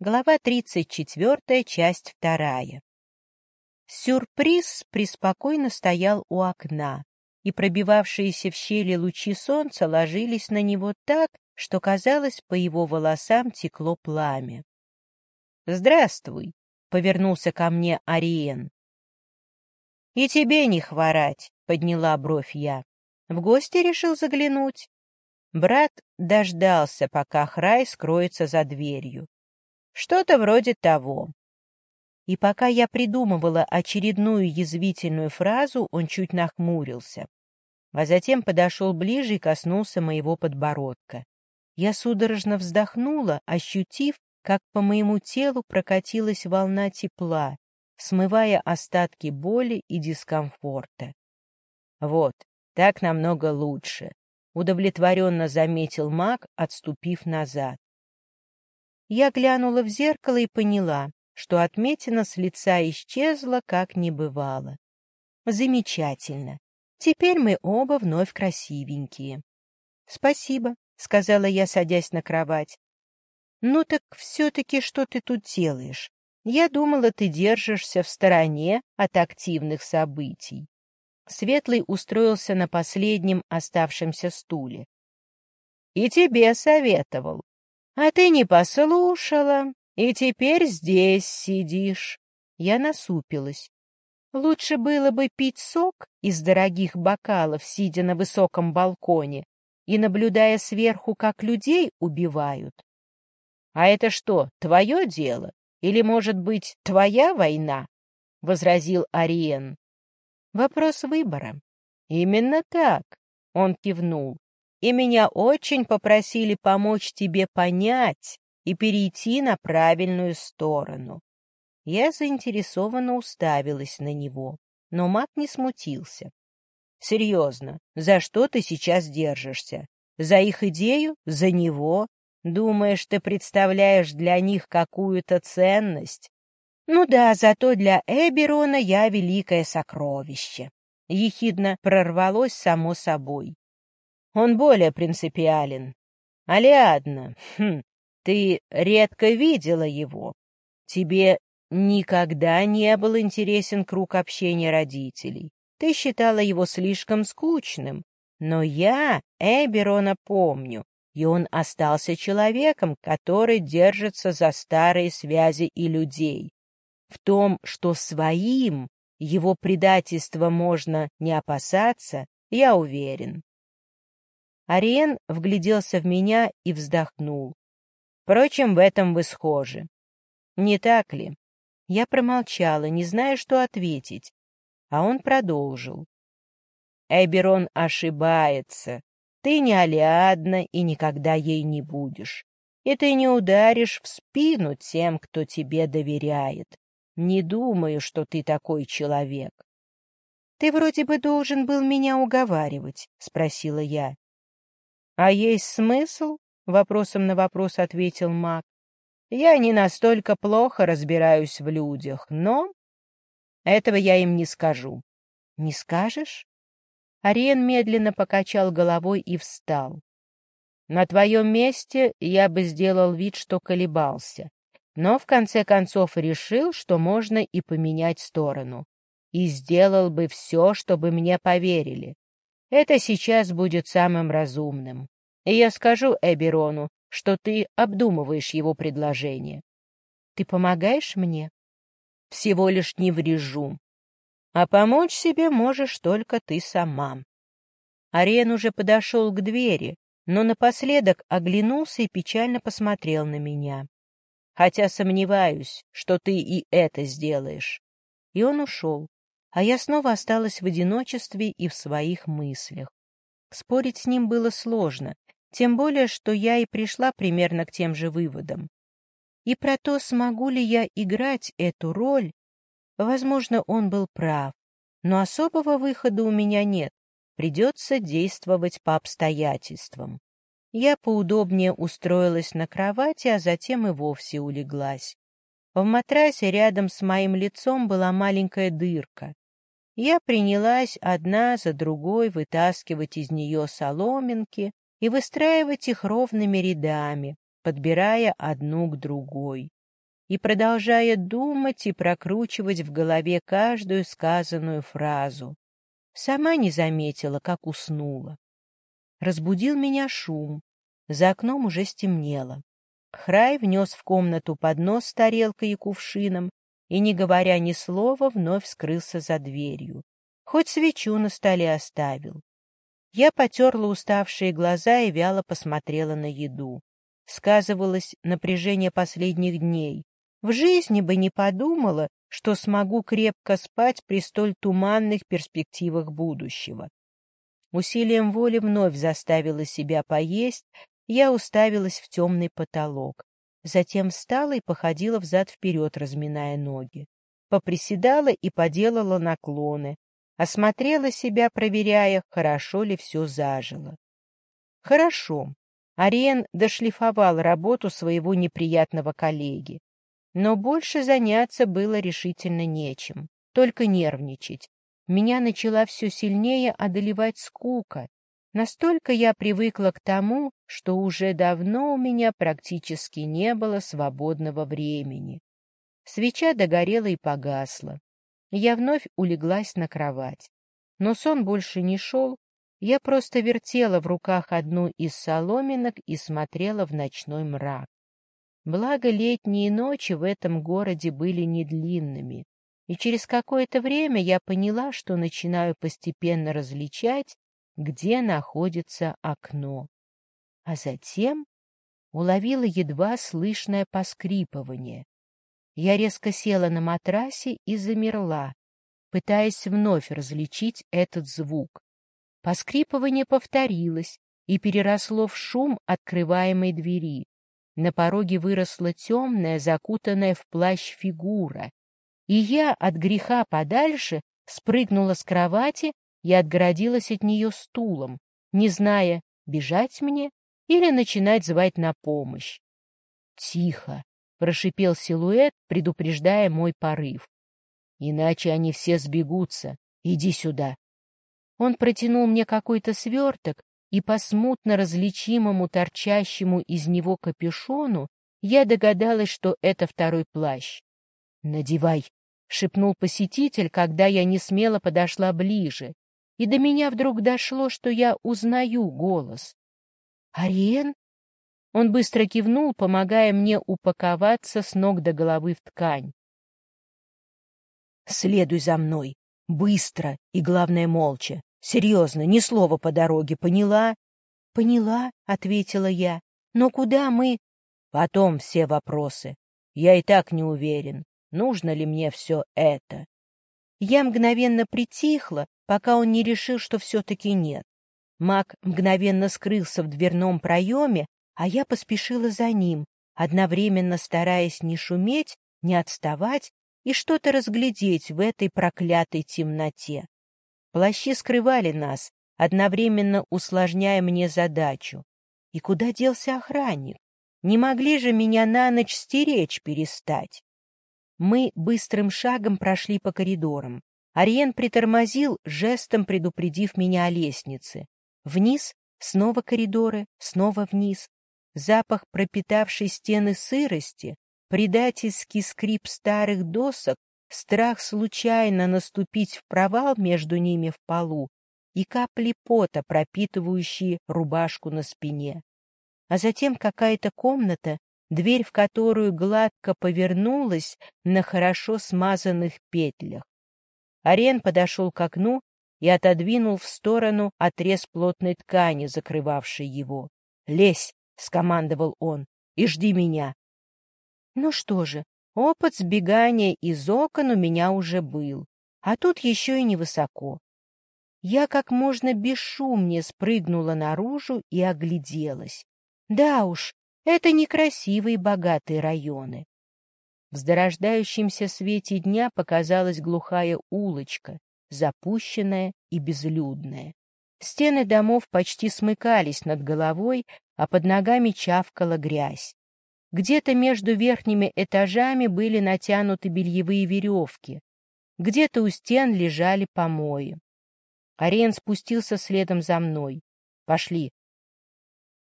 Глава 34, часть 2. Сюрприз преспокойно стоял у окна, и пробивавшиеся в щели лучи солнца ложились на него так, что, казалось, по его волосам текло пламя. «Здравствуй!» — повернулся ко мне Ариен. «И тебе не хворать!» — подняла бровь я. «В гости решил заглянуть?» Брат дождался, пока Храй скроется за дверью. Что-то вроде того. И пока я придумывала очередную язвительную фразу, он чуть нахмурился. А затем подошел ближе и коснулся моего подбородка. Я судорожно вздохнула, ощутив, как по моему телу прокатилась волна тепла, смывая остатки боли и дискомфорта. Вот, так намного лучше, удовлетворенно заметил маг, отступив назад. Я глянула в зеркало и поняла, что отметина с лица исчезла, как не бывало. Замечательно. Теперь мы оба вновь красивенькие. Спасибо, сказала я, садясь на кровать. Ну так все-таки что ты тут делаешь? Я думала, ты держишься в стороне от активных событий. Светлый устроился на последнем оставшемся стуле. И тебе советовал. А ты не послушала, и теперь здесь сидишь. Я насупилась. Лучше было бы пить сок из дорогих бокалов, сидя на высоком балконе и наблюдая сверху, как людей убивают. А это что, твое дело? Или, может быть, твоя война? — возразил Ариен. Вопрос выбора. Именно так, — он кивнул и меня очень попросили помочь тебе понять и перейти на правильную сторону. Я заинтересованно уставилась на него, но маг не смутился. — Серьезно, за что ты сейчас держишься? За их идею? За него? Думаешь, ты представляешь для них какую-то ценность? Ну да, зато для Эберона я великое сокровище. Ехидно прорвалось само собой. Он более принципиален. Алиадна, хм, ты редко видела его. Тебе никогда не был интересен круг общения родителей. Ты считала его слишком скучным. Но я Эберона помню, и он остался человеком, который держится за старые связи и людей. В том, что своим его предательства можно не опасаться, я уверен. Ариен вгляделся в меня и вздохнул. Впрочем, в этом вы схожи. Не так ли? Я промолчала, не зная, что ответить. А он продолжил. Эберон ошибается. Ты не Алиадна и никогда ей не будешь. И ты не ударишь в спину тем, кто тебе доверяет. Не думаю, что ты такой человек. — Ты вроде бы должен был меня уговаривать, — спросила я. «А есть смысл?» — вопросом на вопрос ответил маг. «Я не настолько плохо разбираюсь в людях, но...» «Этого я им не скажу». «Не скажешь?» Ариен медленно покачал головой и встал. «На твоем месте я бы сделал вид, что колебался, но в конце концов решил, что можно и поменять сторону, и сделал бы все, чтобы мне поверили. Это сейчас будет самым разумным. И я скажу Эберону, что ты обдумываешь его предложение. Ты помогаешь мне? Всего лишь не врежу. А помочь себе можешь только ты сама. Ариен уже подошел к двери, но напоследок оглянулся и печально посмотрел на меня. Хотя сомневаюсь, что ты и это сделаешь. И он ушел а я снова осталась в одиночестве и в своих мыслях. Спорить с ним было сложно, тем более, что я и пришла примерно к тем же выводам. И про то, смогу ли я играть эту роль, возможно, он был прав, но особого выхода у меня нет, придется действовать по обстоятельствам. Я поудобнее устроилась на кровати, а затем и вовсе улеглась. В матрасе рядом с моим лицом была маленькая дырка. Я принялась одна за другой вытаскивать из нее соломинки и выстраивать их ровными рядами, подбирая одну к другой. и продолжая думать и прокручивать в голове каждую сказанную фразу. Сама не заметила, как уснула. Разбудил меня шум. За окном уже стемнело. Храй внес в комнату поднос с тарелкой и кувшином и, не говоря ни слова, вновь скрылся за дверью. Хоть свечу на столе оставил. Я потерла уставшие глаза и вяло посмотрела на еду. Сказывалось напряжение последних дней. В жизни бы не подумала, что смогу крепко спать при столь туманных перспективах будущего. Усилием воли вновь заставила себя поесть, я уставилась в темный потолок. Затем встала и походила взад-вперед, разминая ноги. Поприседала и поделала наклоны. Осмотрела себя, проверяя, хорошо ли все зажило. Хорошо. Ариен дошлифовал работу своего неприятного коллеги. Но больше заняться было решительно нечем, только нервничать. Меня начала все сильнее одолевать скука. Настолько я привыкла к тому, что уже давно у меня практически не было свободного времени. Свеча догорела и погасла. Я вновь улеглась на кровать. Но сон больше не шел, я просто вертела в руках одну из соломинок и смотрела в ночной мрак. Благо, летние ночи в этом городе были недлинными, и через какое-то время я поняла, что начинаю постепенно различать, где находится окно. А затем уловила едва слышное поскрипывание. Я резко села на матрасе и замерла, пытаясь вновь различить этот звук. Поскрипывание повторилось и переросло в шум открываемой двери. На пороге выросла темная, закутанная в плащ фигура, и я от греха подальше спрыгнула с кровати и отгородилась от нее стулом, не зная, бежать мне или начинать звать на помощь. «Тихо!» — прошипел силуэт, предупреждая мой порыв. «Иначе они все сбегутся. Иди сюда!» Он протянул мне какой-то сверток, и по смутно различимому торчащему из него капюшону я догадалась, что это второй плащ. «Надевай!» — шепнул посетитель, когда я не смело подошла ближе, и до меня вдруг дошло, что я узнаю голос. «Ариен?» Он быстро кивнул, помогая мне упаковаться с ног до головы в ткань. «Следуй за мной. Быстро и, главное, молча. Серьезно, ни слова по дороге, поняла?» «Поняла», — ответила я. «Но куда мы?» «Потом все вопросы. Я и так не уверен, нужно ли мне все это». Я мгновенно притихла, пока он не решил, что все-таки нет. Маг мгновенно скрылся в дверном проеме, а я поспешила за ним, одновременно стараясь не шуметь, не отставать и что-то разглядеть в этой проклятой темноте. Плащи скрывали нас, одновременно усложняя мне задачу. И куда делся охранник? Не могли же меня на ночь стеречь перестать? Мы быстрым шагом прошли по коридорам. Ариен притормозил, жестом предупредив меня о лестнице. Вниз, снова коридоры, снова вниз. Запах пропитавшей стены сырости, предательский скрип старых досок страх случайно наступить в провал между ними в полу и капли пота, пропитывающие рубашку на спине. А затем какая-то комната, дверь в которую гладко повернулась на хорошо смазанных петлях. Арен подошел к окну и отодвинул в сторону отрез плотной ткани, закрывавшей его. «Лезь!» — скомандовал он. «И жди меня!» Ну что же, Опыт сбегания из окон у меня уже был, а тут еще и невысоко. Я как можно бесшумнее спрыгнула наружу и огляделась. Да уж, это некрасивые богатые районы. В зарождающемся свете дня показалась глухая улочка, запущенная и безлюдная. Стены домов почти смыкались над головой, а под ногами чавкала грязь. Где-то между верхними этажами были натянуты бельевые веревки, где-то у стен лежали помои. Ариен спустился следом за мной. Пошли.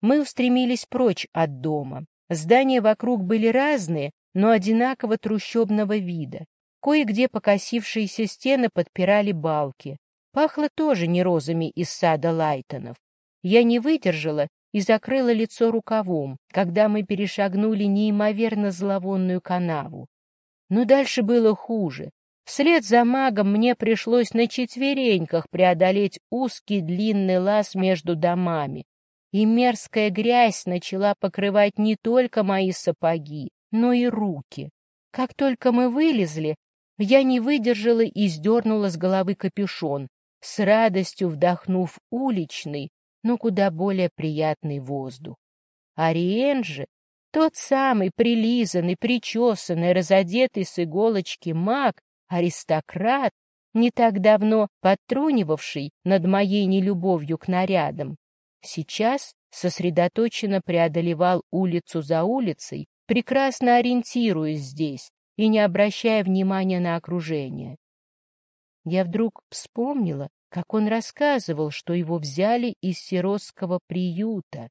Мы устремились прочь от дома. Здания вокруг были разные, но одинаково трущобного вида. Кое-где покосившиеся стены подпирали балки. Пахло тоже не розами из сада Лайтонов. Я не выдержала и закрыла лицо рукавом, когда мы перешагнули неимоверно зловонную канаву. Но дальше было хуже. Вслед за магом мне пришлось на четвереньках преодолеть узкий длинный лаз между домами, и мерзкая грязь начала покрывать не только мои сапоги, но и руки. Как только мы вылезли, я не выдержала и сдернула с головы капюшон, с радостью вдохнув уличный, но куда более приятный воздух. Ариен же, тот самый прилизанный, причесанный, разодетый с иголочки маг, аристократ, не так давно подтрунивавший над моей нелюбовью к нарядам, сейчас сосредоточенно преодолевал улицу за улицей, прекрасно ориентируясь здесь и не обращая внимания на окружение. Я вдруг вспомнила, как он рассказывал, что его взяли из сиротского приюта,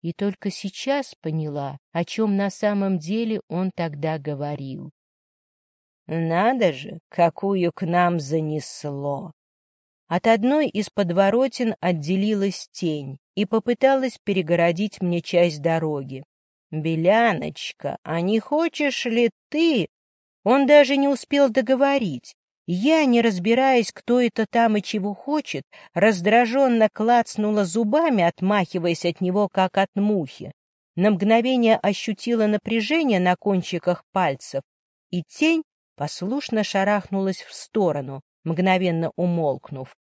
и только сейчас поняла, о чем на самом деле он тогда говорил. «Надо же, какую к нам занесло!» От одной из подворотен отделилась тень и попыталась перегородить мне часть дороги. «Беляночка, а не хочешь ли ты...» Он даже не успел договорить. Я, не разбираясь, кто это там и чего хочет, раздраженно клацнула зубами, отмахиваясь от него, как от мухи. На мгновение ощутила напряжение на кончиках пальцев, и тень послушно шарахнулась в сторону, мгновенно умолкнув.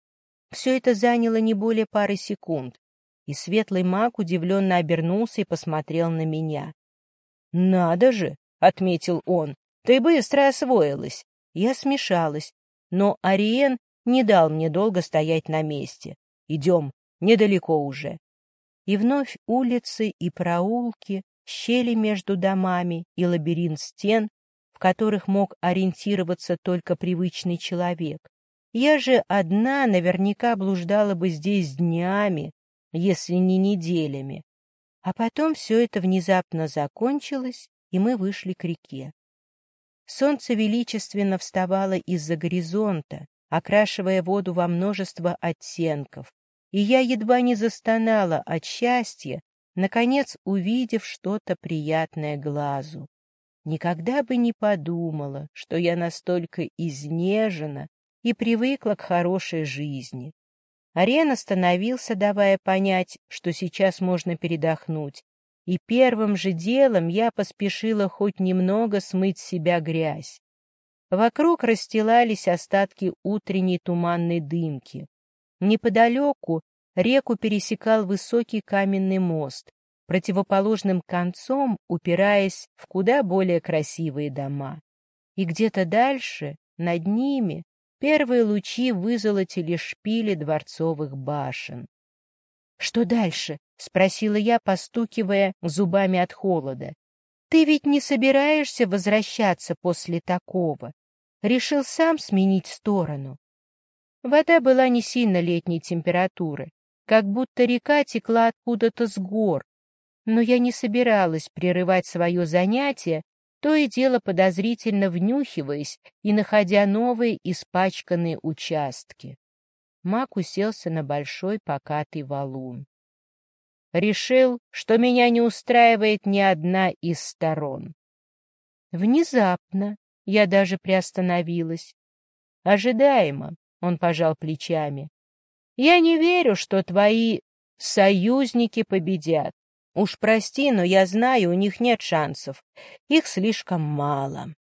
Все это заняло не более пары секунд, и светлый маг удивленно обернулся и посмотрел на меня. «Надо же!» — отметил он. «Ты быстро освоилась!» Я смешалась, но Ариен не дал мне долго стоять на месте. «Идем, недалеко уже». И вновь улицы и проулки, щели между домами и лабиринт стен, в которых мог ориентироваться только привычный человек. Я же одна наверняка блуждала бы здесь днями, если не неделями. А потом все это внезапно закончилось, и мы вышли к реке. Солнце величественно вставало из-за горизонта, окрашивая воду во множество оттенков, и я едва не застонала от счастья, наконец увидев что-то приятное глазу. Никогда бы не подумала, что я настолько изнежена и привыкла к хорошей жизни. Арен остановился, давая понять, что сейчас можно передохнуть, и первым же делом я поспешила хоть немного смыть с себя грязь. Вокруг расстилались остатки утренней туманной дымки. Неподалеку реку пересекал высокий каменный мост, противоположным концом упираясь в куда более красивые дома. И где-то дальше, над ними, первые лучи вызолотили шпили дворцовых башен. — Что дальше? — спросила я, постукивая зубами от холода. — Ты ведь не собираешься возвращаться после такого? Решил сам сменить сторону? Вода была не сильно летней температуры, как будто река текла откуда-то с гор, но я не собиралась прерывать свое занятие, то и дело подозрительно внюхиваясь и находя новые испачканные участки. Мак уселся на большой покатый валун. Решил, что меня не устраивает ни одна из сторон. Внезапно я даже приостановилась. Ожидаемо, он пожал плечами. Я не верю, что твои союзники победят. Уж прости, но я знаю, у них нет шансов. Их слишком мало.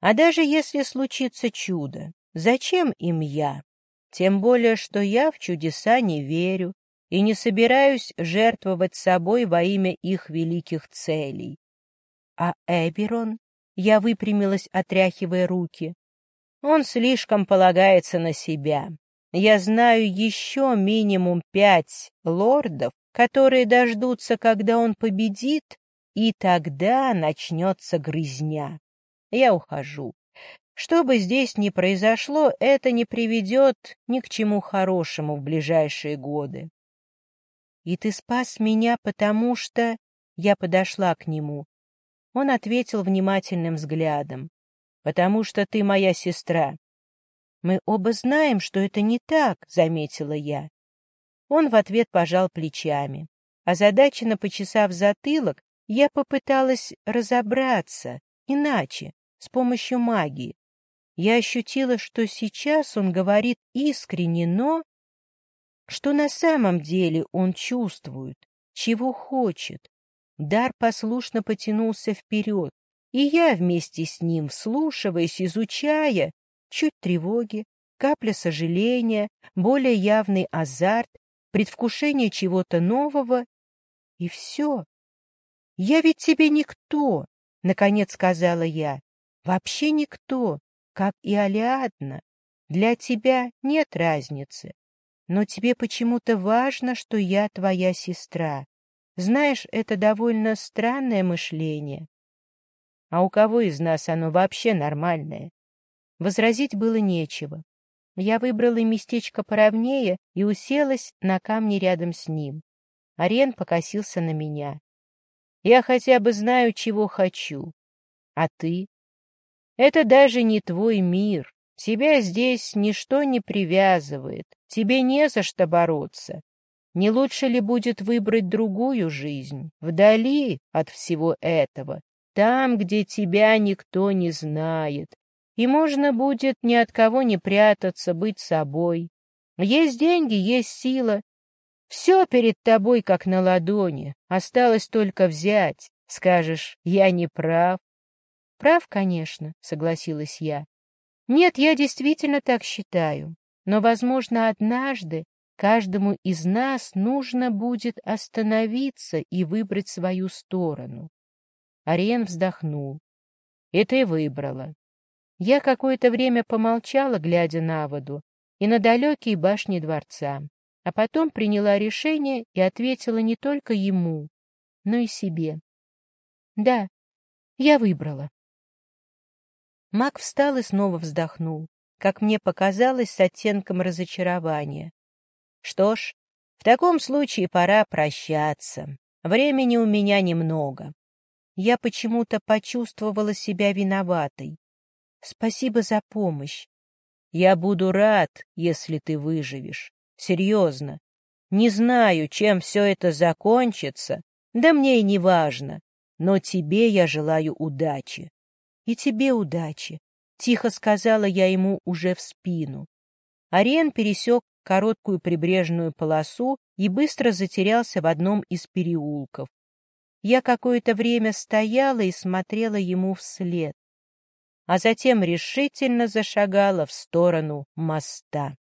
А даже если случится чудо, зачем им я? Тем более, что я в чудеса не верю и не собираюсь жертвовать собой во имя их великих целей. А Эберон? Я выпрямилась, отряхивая руки. Он слишком полагается на себя. Я знаю еще минимум пять лордов, которые дождутся, когда он победит, и тогда начнется грызня. Я ухожу. Что бы здесь ни произошло, это не приведет ни к чему хорошему в ближайшие годы. И ты спас меня, потому что... Я подошла к нему. Он ответил внимательным взглядом. «Потому что ты моя сестра». «Мы оба знаем, что это не так», — заметила я. Он в ответ пожал плечами. Озадаченно почесав затылок, я попыталась разобраться, иначе, с помощью магии. Я ощутила, что сейчас он говорит искренне, но... Что на самом деле он чувствует, чего хочет. Дар послушно потянулся вперед, и я вместе с ним, вслушиваясь, изучая, чуть тревоги, капля сожаления, более явный азарт, предвкушение чего-то нового, и все. «Я ведь тебе никто», — наконец сказала я, — «вообще никто, как и Алиадна. Для тебя нет разницы, но тебе почему-то важно, что я твоя сестра. Знаешь, это довольно странное мышление. А у кого из нас оно вообще нормальное? Возразить было нечего. Я выбрала местечко поровнее и уселась на камне рядом с ним. Арен покосился на меня. Я хотя бы знаю, чего хочу. А ты? Это даже не твой мир. Тебя здесь ничто не привязывает. Тебе не за что бороться. Не лучше ли будет выбрать другую жизнь, вдали от всего этого, там, где тебя никто не знает, и можно будет ни от кого не прятаться, быть собой. Есть деньги, есть сила. Все перед тобой как на ладони, осталось только взять. Скажешь, я не прав. Прав, конечно, согласилась я. Нет, я действительно так считаю. Но, возможно, однажды Каждому из нас нужно будет остановиться и выбрать свою сторону. Ариен вздохнул. И ты выбрала. Я какое-то время помолчала, глядя на воду, и на далекие башни дворца, а потом приняла решение и ответила не только ему, но и себе. Да, я выбрала. Мак встал и снова вздохнул, как мне показалось, с оттенком разочарования. Что ж, в таком случае пора прощаться. Времени у меня немного. Я почему-то почувствовала себя виноватой. Спасибо за помощь. Я буду рад, если ты выживешь. Серьезно. Не знаю, чем все это закончится, да мне и не важно. Но тебе я желаю удачи. И тебе удачи, — тихо сказала я ему уже в спину. Ариен пересек короткую прибрежную полосу и быстро затерялся в одном из переулков. Я какое-то время стояла и смотрела ему вслед, а затем решительно зашагала в сторону моста.